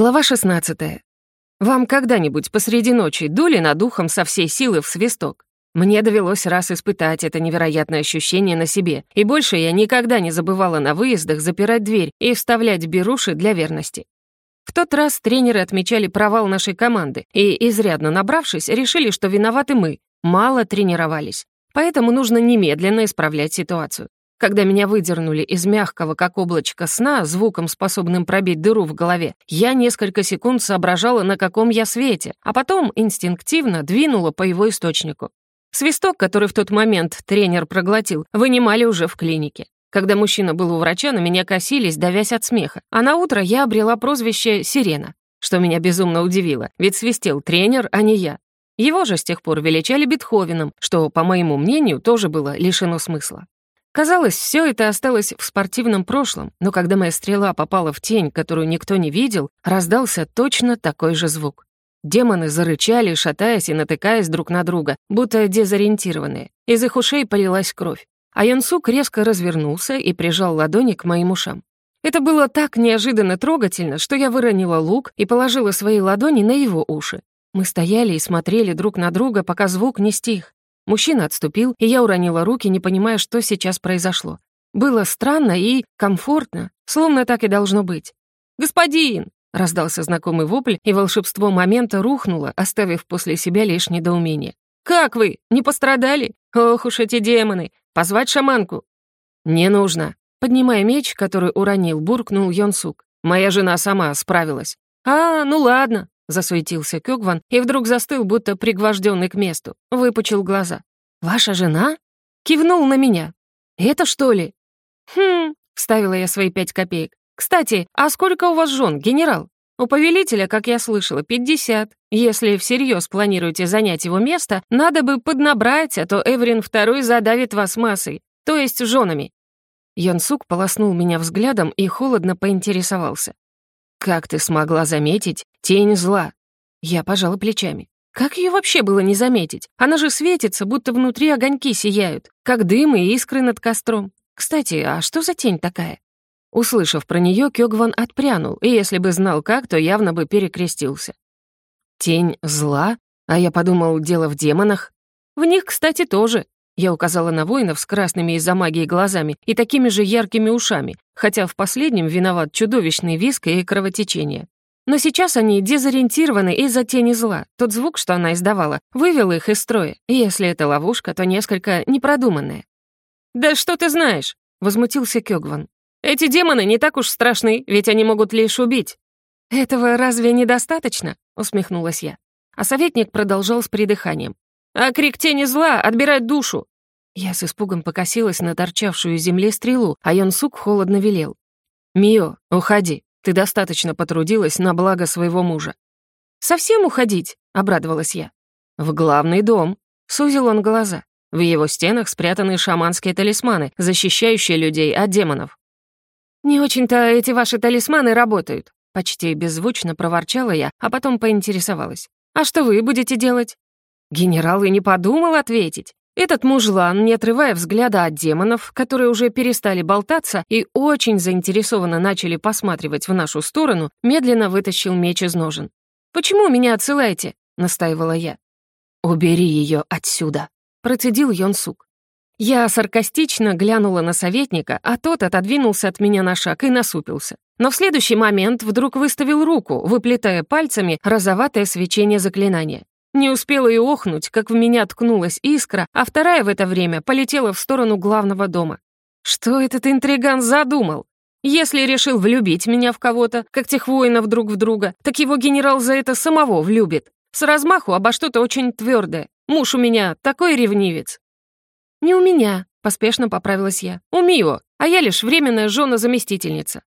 Глава 16. Вам когда-нибудь посреди ночи дули над ухом со всей силы в свисток? Мне довелось раз испытать это невероятное ощущение на себе, и больше я никогда не забывала на выездах запирать дверь и вставлять беруши для верности. В тот раз тренеры отмечали провал нашей команды и, изрядно набравшись, решили, что виноваты мы, мало тренировались. Поэтому нужно немедленно исправлять ситуацию. Когда меня выдернули из мягкого, как облачко сна, звуком, способным пробить дыру в голове, я несколько секунд соображала, на каком я свете, а потом инстинктивно двинула по его источнику. Свисток, который в тот момент тренер проглотил, вынимали уже в клинике. Когда мужчина был у врача, на меня косились, давясь от смеха, а на утро я обрела прозвище «Сирена», что меня безумно удивило, ведь свистел тренер, а не я. Его же с тех пор величали Бетховеном, что, по моему мнению, тоже было лишено смысла. Казалось, все это осталось в спортивном прошлом, но когда моя стрела попала в тень, которую никто не видел, раздался точно такой же звук. Демоны зарычали, шатаясь и натыкаясь друг на друга, будто дезориентированные. Из их ушей полилась кровь. А Янсук резко развернулся и прижал ладони к моим ушам. Это было так неожиданно трогательно, что я выронила лук и положила свои ладони на его уши. Мы стояли и смотрели друг на друга, пока звук не стих. Мужчина отступил, и я уронила руки, не понимая, что сейчас произошло. Было странно и комфортно, словно так и должно быть. «Господин!» — раздался знакомый вопль, и волшебство момента рухнуло, оставив после себя лишь недоумение. «Как вы? Не пострадали? Ох уж эти демоны! Позвать шаманку?» «Не нужно!» Поднимая меч, который уронил, буркнул Йонсук. «Моя жена сама справилась». «А, ну ладно», засуетился Кёгван и вдруг застыл, будто пригвожденный к месту. Выпучил глаза. «Ваша жена?» Кивнул на меня. «Это что ли?» «Хм...» — вставила я свои пять копеек. «Кстати, а сколько у вас жен, генерал?» «У повелителя, как я слышала, пятьдесят. Если всерьез планируете занять его место, надо бы поднабрать, а то Эврин второй задавит вас массой, то есть женами». Йонсук полоснул меня взглядом и холодно поинтересовался. «Как ты смогла заметить тень зла?» Я пожала плечами. Как ее вообще было не заметить? Она же светится, будто внутри огоньки сияют, как дым и искры над костром. Кстати, а что за тень такая? Услышав про нее, Кёгван отпрянул, и если бы знал как, то явно бы перекрестился. Тень зла? А я подумал, дело в демонах. В них, кстати, тоже. Я указала на воинов с красными из-за магии глазами и такими же яркими ушами, хотя в последнем виноват чудовищный виск и кровотечение. Но сейчас они дезориентированы из-за тени зла. Тот звук, что она издавала, вывел их из строя, и если это ловушка, то несколько непродуманная. «Да что ты знаешь?» — возмутился Кёгван. «Эти демоны не так уж страшны, ведь они могут лишь убить». «Этого разве недостаточно?» — усмехнулась я. А советник продолжал с придыханием. «А крик тени зла отбирает душу. Я с испугом покосилась на торчавшую из земли стрелу, а Йонсук холодно велел. «Мио, уходи. Ты достаточно потрудилась на благо своего мужа». «Совсем уходить?» — обрадовалась я. «В главный дом», — сузил он глаза. В его стенах спрятаны шаманские талисманы, защищающие людей от демонов. «Не очень-то эти ваши талисманы работают», — почти беззвучно проворчала я, а потом поинтересовалась. «А что вы будете делать?» Генерал и не подумал ответить. Этот мужлан, не отрывая взгляда от демонов, которые уже перестали болтаться и очень заинтересованно начали посматривать в нашу сторону, медленно вытащил меч из ножен. «Почему меня отсылаете?» — настаивала я. «Убери ее отсюда», — процедил Йонсук. Я саркастично глянула на советника, а тот отодвинулся от меня на шаг и насупился. Но в следующий момент вдруг выставил руку, выплетая пальцами розоватое свечение заклинания. Не успела и охнуть, как в меня ткнулась искра, а вторая в это время полетела в сторону главного дома. Что этот интриган задумал? Если решил влюбить меня в кого-то, как тех воинов друг в друга, так его генерал за это самого влюбит. С размаху обо что-то очень твердое. Муж у меня такой ревнивец. «Не у меня», — поспешно поправилась я. «У Мио, а я лишь временная жена-заместительница».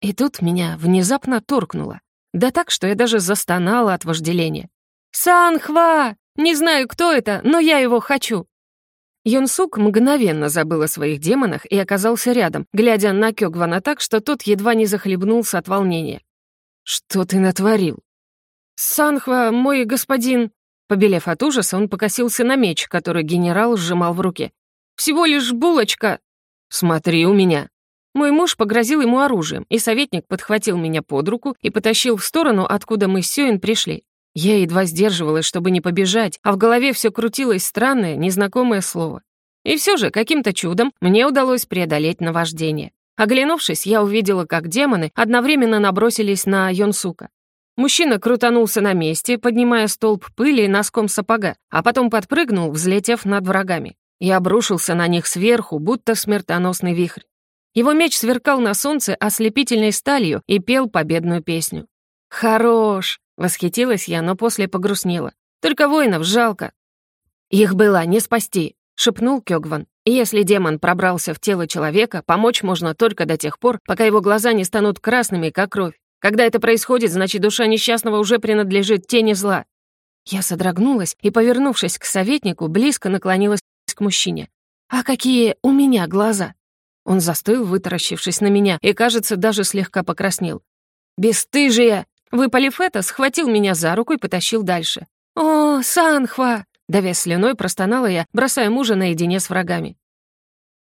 И тут меня внезапно торкнуло. Да так, что я даже застонала от вожделения. «Санхва! Не знаю, кто это, но я его хочу!» Юнсук мгновенно забыл о своих демонах и оказался рядом, глядя на Кёгвана так, что тот едва не захлебнулся от волнения. «Что ты натворил?» «Санхва, мой господин...» Побелев от ужаса, он покосился на меч, который генерал сжимал в руке. «Всего лишь булочка...» «Смотри у меня!» Мой муж погрозил ему оружием, и советник подхватил меня под руку и потащил в сторону, откуда мы с Сёин пришли. Я едва сдерживалась, чтобы не побежать, а в голове все крутилось странное, незнакомое слово. И все же, каким-то чудом, мне удалось преодолеть наваждение. Оглянувшись, я увидела, как демоны одновременно набросились на Йонсука. Мужчина крутанулся на месте, поднимая столб пыли носком сапога, а потом подпрыгнул, взлетев над врагами, и обрушился на них сверху, будто смертоносный вихрь. Его меч сверкал на солнце ослепительной сталью и пел победную песню. «Хорош!» — восхитилась я, но после погрустнела. «Только воинов жалко». «Их было не спасти», — шепнул Кёгван. «И если демон пробрался в тело человека, помочь можно только до тех пор, пока его глаза не станут красными, как кровь. Когда это происходит, значит, душа несчастного уже принадлежит тени зла». Я содрогнулась и, повернувшись к советнику, близко наклонилась к мужчине. «А какие у меня глаза?» Он застыл, вытаращившись на меня, и, кажется, даже слегка покраснел. «Бесстыжие!» Выпалив это, схватил меня за руку и потащил дальше. «О, Санхва!» Давя слюной, простонала я, бросая мужа наедине с врагами.